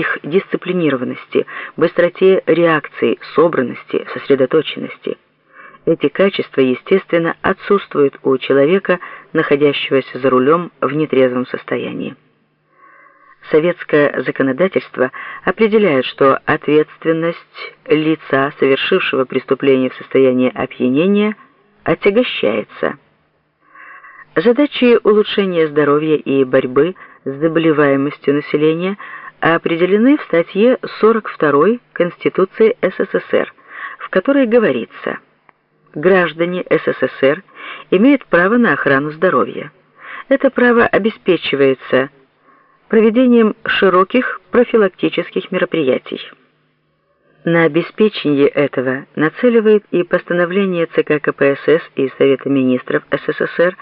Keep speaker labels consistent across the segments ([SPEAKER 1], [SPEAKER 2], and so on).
[SPEAKER 1] их дисциплинированности, быстроте реакции, собранности, сосредоточенности. Эти качества, естественно, отсутствуют у человека, находящегося за рулем в нетрезвом состоянии. Советское законодательство определяет, что ответственность лица, совершившего преступление в состоянии опьянения, отягощается. Задачи улучшения здоровья и борьбы с заболеваемостью населения определены в статье 42 Конституции СССР, в которой говорится «Граждане СССР имеют право на охрану здоровья. Это право обеспечивается проведением широких профилактических мероприятий. На обеспечение этого нацеливает и постановление ЦК КПСС и Совета министров СССР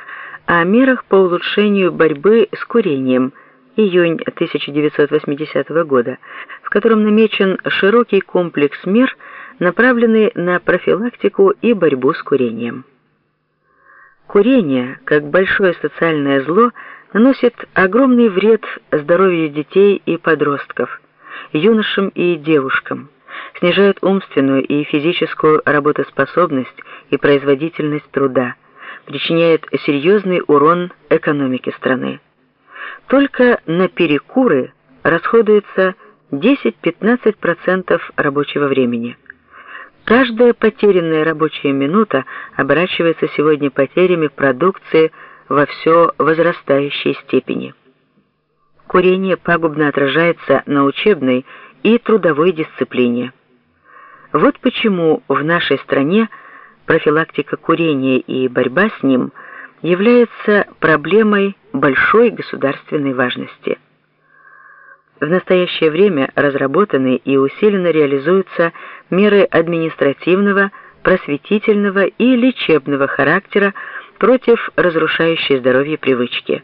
[SPEAKER 1] о мерах по улучшению борьбы с курением июнь 1980 года, в котором намечен широкий комплекс мер, направленный на профилактику и борьбу с курением. Курение, как большое социальное зло, наносит огромный вред здоровью детей и подростков, юношам и девушкам, снижает умственную и физическую работоспособность и производительность труда, причиняет серьезный урон экономике страны. Только на перекуры расходуется 10-15% рабочего времени. Каждая потерянная рабочая минута оборачивается сегодня потерями продукции во все возрастающей степени. Курение пагубно отражается на учебной и трудовой дисциплине. Вот почему в нашей стране профилактика курения и борьба с ним является проблемой большой государственной важности. В настоящее время разработаны и усиленно реализуются меры административного, просветительного и лечебного характера против разрушающей здоровье привычки.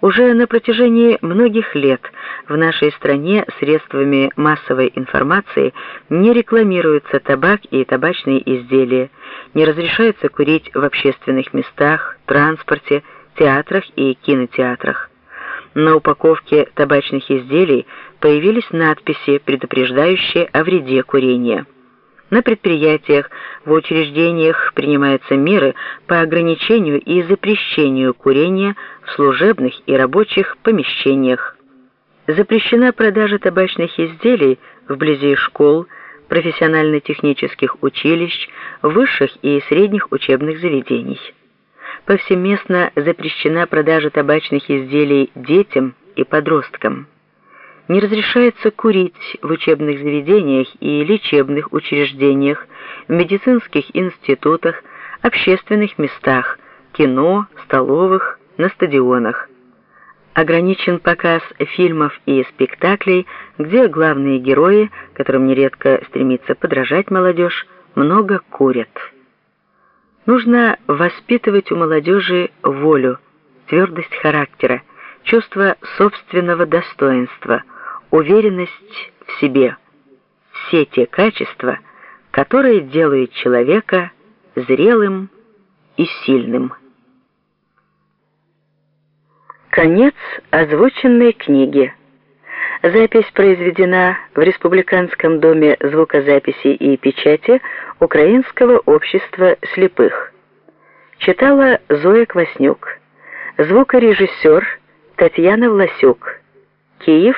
[SPEAKER 1] Уже на протяжении многих лет в нашей стране средствами массовой информации не рекламируются табак и табачные изделия, не разрешается курить в общественных местах, транспорте, театрах и кинотеатрах. На упаковке табачных изделий появились надписи, предупреждающие о вреде курения. На предприятиях, в учреждениях принимаются меры по ограничению и запрещению курения в служебных и рабочих помещениях. Запрещена продажа табачных изделий вблизи школ, профессионально-технических училищ, высших и средних учебных заведений повсеместно запрещена продажа табачных изделий детям и подросткам. Не разрешается курить в учебных заведениях и лечебных учреждениях, в медицинских институтах, общественных местах, кино, столовых, на стадионах. Ограничен показ фильмов и спектаклей, где главные герои, которым нередко стремится подражать молодежь, много курят. Нужно воспитывать у молодежи волю, твердость характера, чувство собственного достоинства, уверенность в себе. Все те качества, которые делают человека зрелым и сильным. Конец озвученной книги. Запись произведена в Республиканском доме звукозаписи и печати Украинского общества слепых. Читала Зоя Кваснюк. Звукорежиссер Татьяна Власюк. Киев,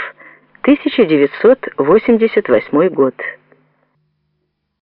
[SPEAKER 1] 1988 год.